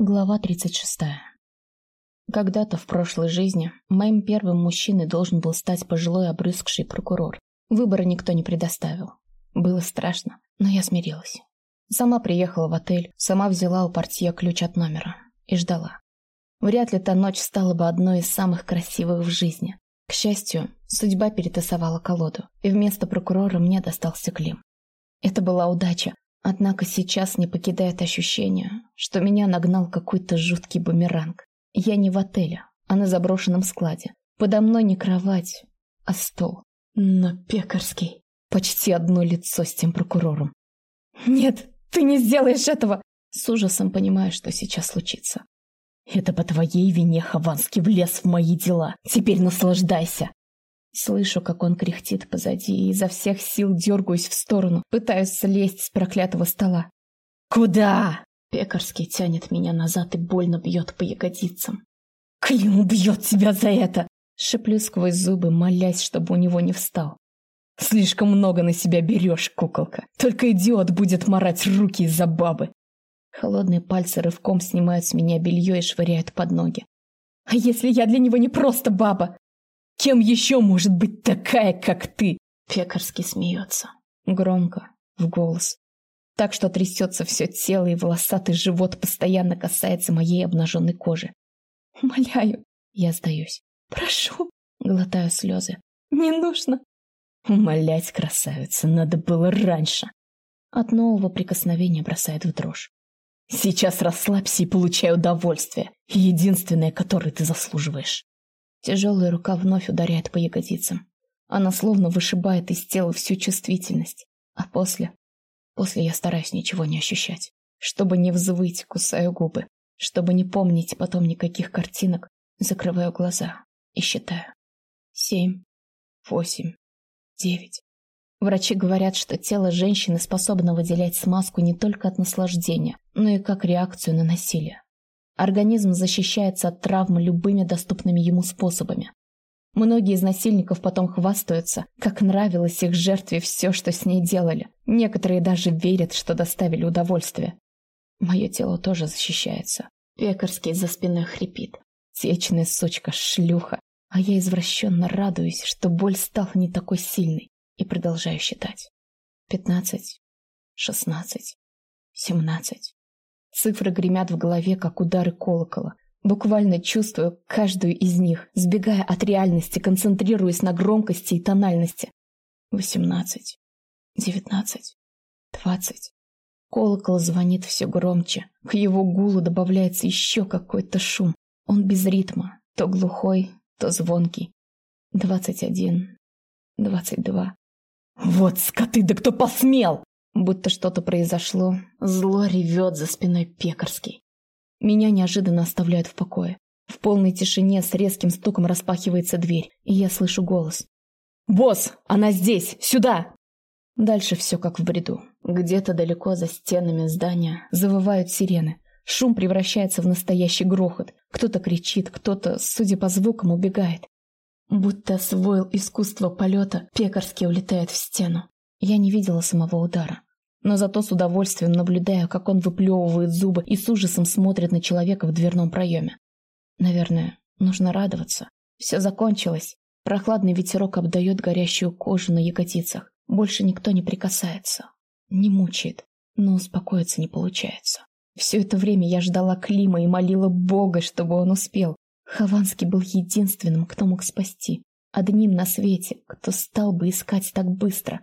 Глава 36. Когда-то в прошлой жизни моим первым мужчиной должен был стать пожилой обрюзгший прокурор. Выбора никто не предоставил. Было страшно, но я смирилась. Сама приехала в отель, сама взяла у портье ключ от номера и ждала. Вряд ли та ночь стала бы одной из самых красивых в жизни. К счастью, судьба перетасовала колоду, и вместо прокурора мне достался Клим. Это была удача, Однако сейчас не покидает ощущение, что меня нагнал какой-то жуткий бумеранг. Я не в отеле, а на заброшенном складе. Подо мной не кровать, а стол. Но пекарский. Почти одно лицо с тем прокурором. «Нет, ты не сделаешь этого!» С ужасом понимаю, что сейчас случится. «Это по твоей вине Хованский влез в мои дела. Теперь наслаждайся!» Слышу, как он кряхтит позади, и изо всех сил дергаюсь в сторону, пытаюсь слезть с проклятого стола. «Куда?» Пекарский тянет меня назад и больно бьет по ягодицам. «Клим убьет тебя за это!» Шеплю сквозь зубы, молясь, чтобы у него не встал. «Слишком много на себя берешь, куколка. Только идиот будет марать руки из-за бабы». Холодные пальцы рывком снимают с меня белье и швыряют под ноги. «А если я для него не просто баба?» Кем еще может быть такая, как ты? Пекарский смеется. Громко, в голос. Так что трясется все тело, и волосатый живот постоянно касается моей обнаженной кожи. Умоляю. Я сдаюсь. Прошу. Глотаю слезы. Не нужно. Умолять, красавица, надо было раньше. От нового прикосновения бросает в дрожь. Сейчас расслабься и получай удовольствие, единственное, которое ты заслуживаешь. Тяжелая рука вновь ударяет по ягодицам. Она словно вышибает из тела всю чувствительность. А после... После я стараюсь ничего не ощущать. Чтобы не взвыть, кусаю губы. Чтобы не помнить потом никаких картинок, закрываю глаза и считаю. Семь, восемь, девять. Врачи говорят, что тело женщины способно выделять смазку не только от наслаждения, но и как реакцию на насилие. Организм защищается от травмы любыми доступными ему способами. Многие из насильников потом хвастаются, как нравилось их жертве все, что с ней делали. Некоторые даже верят, что доставили удовольствие. Мое тело тоже защищается. Пекарский за спиной хрипит. Течная сучка, шлюха. А я извращенно радуюсь, что боль стала не такой сильной, и продолжаю считать. Пятнадцать, шестнадцать, семнадцать. Цифры гремят в голове, как удары колокола. Буквально чувствую каждую из них, сбегая от реальности, концентрируясь на громкости и тональности. Восемнадцать, девятнадцать, двадцать. Колокол звонит все громче. К его гулу добавляется еще какой-то шум. Он без ритма, то глухой, то звонкий. Двадцать один, двадцать два. «Вот скоты, да кто посмел!» Будто что-то произошло, зло ревет за спиной пекарский. Меня неожиданно оставляют в покое. В полной тишине с резким стуком распахивается дверь, и я слышу голос. «Босс, она здесь! Сюда!» Дальше все как в бреду. Где-то далеко за стенами здания завывают сирены. Шум превращается в настоящий грохот. Кто-то кричит, кто-то, судя по звукам, убегает. Будто освоил искусство полета, пекарский улетает в стену. Я не видела самого удара но зато с удовольствием наблюдаю, как он выплевывает зубы и с ужасом смотрит на человека в дверном проеме. Наверное, нужно радоваться. Все закончилось. Прохладный ветерок обдает горящую кожу на ягодицах. Больше никто не прикасается. Не мучает, но успокоиться не получается. Все это время я ждала Клима и молила Бога, чтобы он успел. Хованский был единственным, кто мог спасти. Одним на свете, кто стал бы искать так быстро.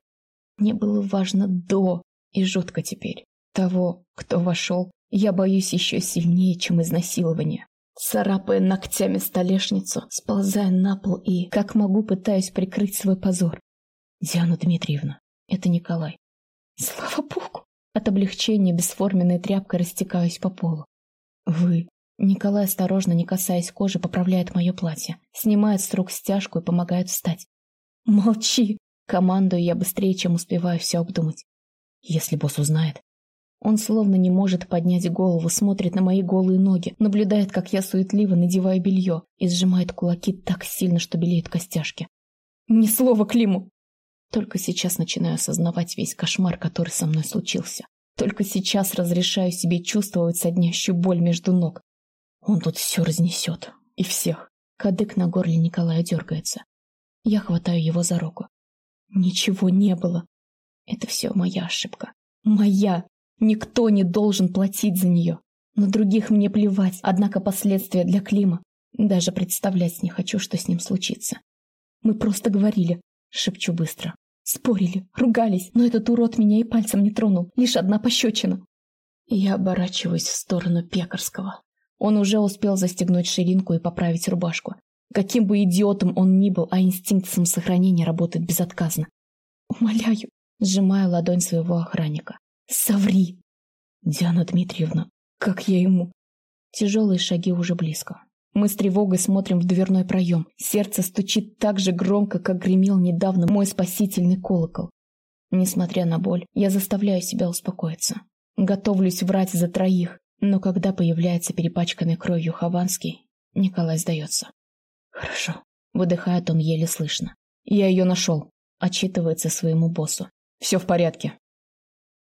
Мне было важно до, и жутко теперь. Того, кто вошел, я боюсь еще сильнее, чем изнасилование. Царапая ногтями столешницу, сползая на пол и, как могу, пытаюсь прикрыть свой позор. Диана Дмитриевна, это Николай. Слава богу! От облегчения бесформенной тряпкой растекаюсь по полу. Вы. Николай, осторожно, не касаясь кожи, поправляет мое платье, снимает с рук стяжку и помогает встать. Молчи! Командую я быстрее, чем успеваю все обдумать. Если босс узнает. Он словно не может поднять голову, смотрит на мои голые ноги, наблюдает, как я суетливо надеваю белье и сжимает кулаки так сильно, что белеют костяшки. Ни слова Климу! Только сейчас начинаю осознавать весь кошмар, который со мной случился. Только сейчас разрешаю себе чувствовать соднящую боль между ног. Он тут все разнесет. И всех. Кадык на горле Николая дергается. Я хватаю его за руку. Ничего не было. Это все моя ошибка. Моя. Никто не должен платить за нее. На других мне плевать, однако последствия для Клима. Даже представлять не хочу, что с ним случится. Мы просто говорили, шепчу быстро. Спорили, ругались, но этот урод меня и пальцем не тронул. Лишь одна пощечина. Я оборачиваюсь в сторону Пекарского. Он уже успел застегнуть ширинку и поправить рубашку. Каким бы идиотом он ни был, а инстинкт самосохранения работает безотказно. Умоляю, сжимая ладонь своего охранника. Соври! Диана Дмитриевна, как я ему? Тяжелые шаги уже близко. Мы с тревогой смотрим в дверной проем. Сердце стучит так же громко, как гремел недавно мой спасительный колокол. Несмотря на боль, я заставляю себя успокоиться. Готовлюсь врать за троих, но когда появляется перепачканный кровью Хованский, Николай сдается. «Хорошо», — выдыхает он еле слышно. «Я ее нашел», — отчитывается своему боссу. «Все в порядке.